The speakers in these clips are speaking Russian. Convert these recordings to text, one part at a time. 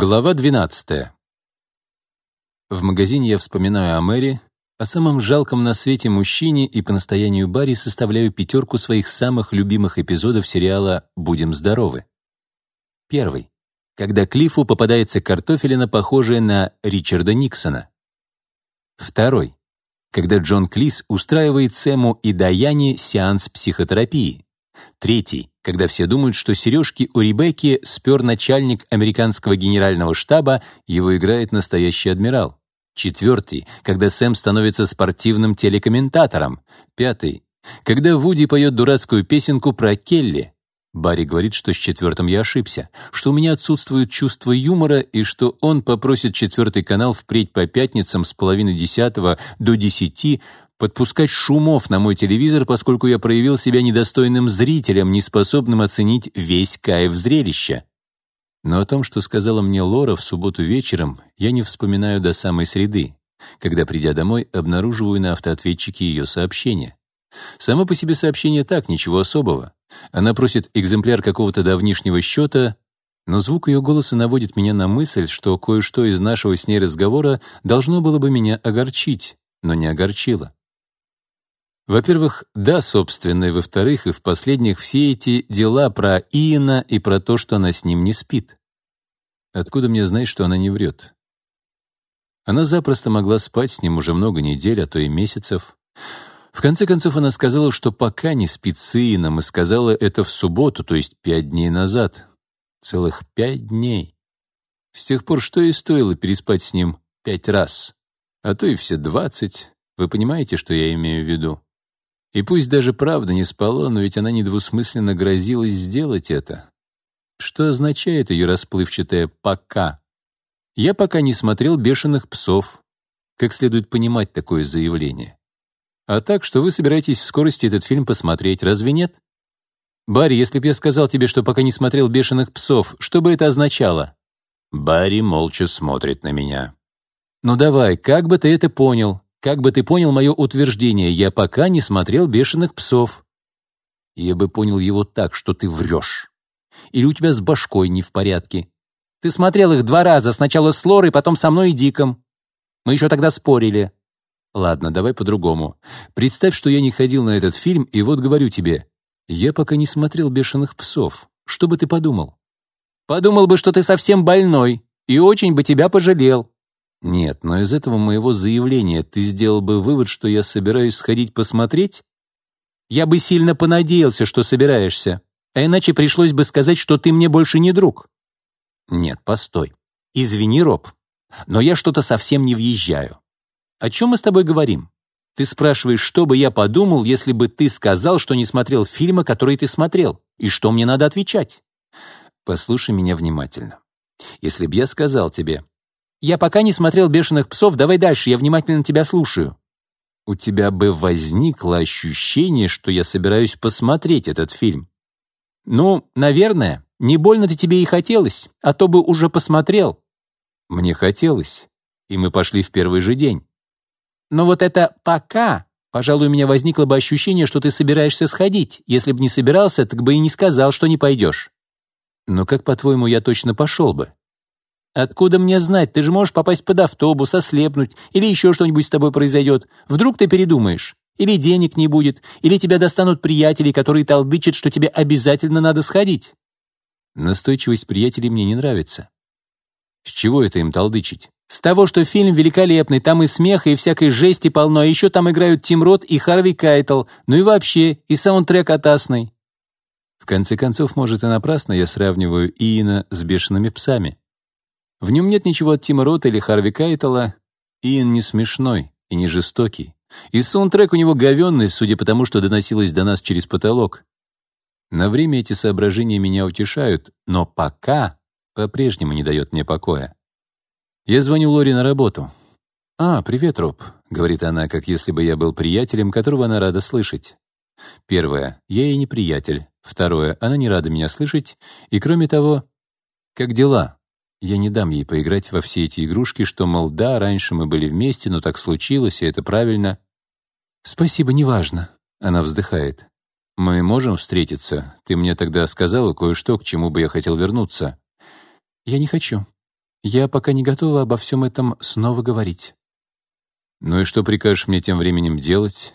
Глава 12. В магазине я вспоминаю о Мэри, о самом жалком на свете мужчине и по настоянию Барри составляю пятерку своих самых любимых эпизодов сериала «Будем здоровы». Первый. Когда Клиффу попадается картофелина, похожая на Ричарда Никсона. Второй. Когда Джон Клис устраивает Сэму и Даяне сеанс психотерапии. Третий когда все думают, что сережки у Ребекки спер начальник американского генерального штаба, его играет настоящий адмирал. Четвертый, когда Сэм становится спортивным телекомментатором. Пятый, когда Вуди поет дурацкую песенку про Келли. Барри говорит, что с четвертым я ошибся, что у меня отсутствует чувство юмора и что он попросит четвертый канал впредь по пятницам с половины десятого до десяти подпускать шумов на мой телевизор, поскольку я проявил себя недостойным зрителем, неспособным оценить весь кайф зрелища. Но о том, что сказала мне Лора в субботу вечером, я не вспоминаю до самой среды, когда, придя домой, обнаруживаю на автоответчике ее сообщение. Само по себе сообщение так, ничего особого. Она просит экземпляр какого-то давнишнего счета, но звук ее голоса наводит меня на мысль, что кое-что из нашего с ней разговора должно было бы меня огорчить, но не огорчило. Во-первых, да, собственно, и во-вторых, и в последних все эти дела про Иена и про то, что она с ним не спит. Откуда мне знать, что она не врет? Она запросто могла спать с ним уже много недель, а то и месяцев. В конце концов, она сказала, что пока не спит с Иеном, и сказала это в субботу, то есть пять дней назад. Целых пять дней. С тех пор что ей стоило переспать с ним пять раз, а то и все двадцать. Вы понимаете, что я имею в виду? И пусть даже правда не спала, но ведь она недвусмысленно грозилась сделать это. Что означает ее расплывчатое «пока»? Я пока не смотрел «Бешеных псов». Как следует понимать такое заявление? А так, что вы собираетесь в скорости этот фильм посмотреть, разве нет? Барри, если бы я сказал тебе, что пока не смотрел «Бешеных псов», что бы это означало? Барри молча смотрит на меня. Ну давай, как бы ты это понял? Как бы ты понял мое утверждение, я пока не смотрел «Бешеных псов». Я бы понял его так, что ты врешь. Или у тебя с башкой не в порядке. Ты смотрел их два раза, сначала с Лорой, потом со мной и Диком. Мы еще тогда спорили. Ладно, давай по-другому. Представь, что я не ходил на этот фильм, и вот говорю тебе, я пока не смотрел «Бешеных псов». Что бы ты подумал? Подумал бы, что ты совсем больной, и очень бы тебя пожалел. Нет, но из этого моего заявления ты сделал бы вывод, что я собираюсь сходить посмотреть? Я бы сильно понадеялся, что собираешься, а иначе пришлось бы сказать, что ты мне больше не друг. Нет, постой. Извини, Роб, но я что-то совсем не въезжаю. О чем мы с тобой говорим? Ты спрашиваешь, что бы я подумал, если бы ты сказал, что не смотрел фильмы, которые ты смотрел, и что мне надо отвечать? Послушай меня внимательно. Если бы я сказал тебе, «Я пока не смотрел «Бешеных псов», давай дальше, я внимательно тебя слушаю». «У тебя бы возникло ощущение, что я собираюсь посмотреть этот фильм». «Ну, наверное, не больно-то тебе и хотелось, а то бы уже посмотрел». «Мне хотелось, и мы пошли в первый же день». «Но вот это «пока» Пожалуй, у меня возникло бы ощущение, что ты собираешься сходить. Если бы не собирался, так бы и не сказал, что не пойдешь. Но как, по-твоему, я точно пошел бы? «Откуда мне знать? Ты же можешь попасть под автобус, ослепнуть, или еще что-нибудь с тобой произойдет. Вдруг ты передумаешь? Или денег не будет, или тебя достанут приятели, которые толдычат, что тебе обязательно надо сходить». Настойчивость приятелей мне не нравится. С чего это им талдычить? С того, что фильм великолепный, там и смеха, и всякой жести полно, а еще там играют Тим Рот и Харви Кайтел, ну и вообще, и саундтрек атасный. В конце концов, может, и напрасно я сравниваю Иэна с бешеными псами. В нем нет ничего от Тима Рота или Харви Кайтела. Иэн не смешной и не жестокий. И саундтрек у него говенный, судя по тому, что доносилось до нас через потолок. На время эти соображения меня утешают, но пока по-прежнему не дает мне покоя. Я звоню Лори на работу. «А, привет, Роб», — говорит она, как если бы я был приятелем, которого она рада слышать. Первое, я ей не приятель. Второе, она не рада меня слышать. И кроме того, как дела? Я не дам ей поиграть во все эти игрушки, что, мол, да, раньше мы были вместе, но так случилось, и это правильно. «Спасибо, неважно», — она вздыхает. «Мы можем встретиться? Ты мне тогда сказала кое-что, к чему бы я хотел вернуться». «Я не хочу. Я пока не готова обо всем этом снова говорить». «Ну и что прикажешь мне тем временем делать?»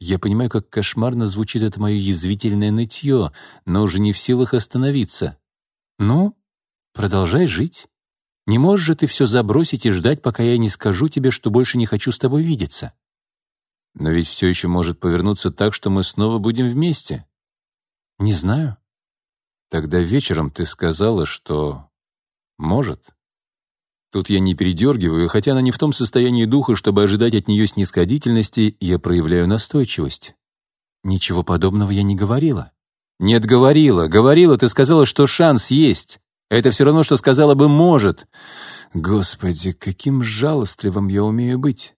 Я понимаю, как кошмарно звучит это мое язвительное нытье, но уже не в силах остановиться. «Ну, Продолжай жить. Не можешь же ты все забросить и ждать, пока я не скажу тебе, что больше не хочу с тобой видеться. Но ведь все еще может повернуться так, что мы снова будем вместе. Не знаю. Тогда вечером ты сказала, что... Может. Тут я не передергиваю, хотя она не в том состоянии духа, чтобы ожидать от нее снисходительности, я проявляю настойчивость. Ничего подобного я не говорила. Нет, говорила, говорила, ты сказала, что шанс есть. Это все равно, что сказала бы «может». Господи, каким жалостливым я умею быть.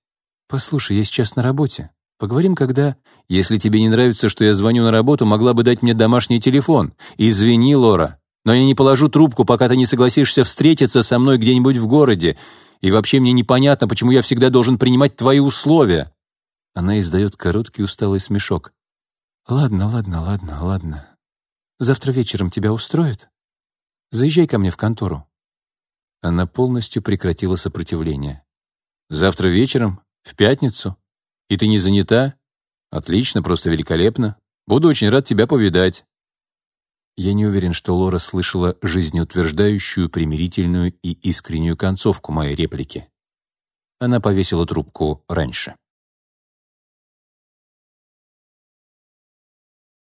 Послушай, я сейчас на работе. Поговорим, когда... Если тебе не нравится, что я звоню на работу, могла бы дать мне домашний телефон. Извини, Лора, но я не положу трубку, пока ты не согласишься встретиться со мной где-нибудь в городе. И вообще мне непонятно, почему я всегда должен принимать твои условия». Она издает короткий усталый смешок. «Ладно, ладно, ладно, ладно. Завтра вечером тебя устроит?» Заезжай ко мне в контору». Она полностью прекратила сопротивление. «Завтра вечером? В пятницу? И ты не занята? Отлично, просто великолепно. Буду очень рад тебя повидать». Я не уверен, что Лора слышала жизнеутверждающую, примирительную и искреннюю концовку моей реплики. Она повесила трубку раньше.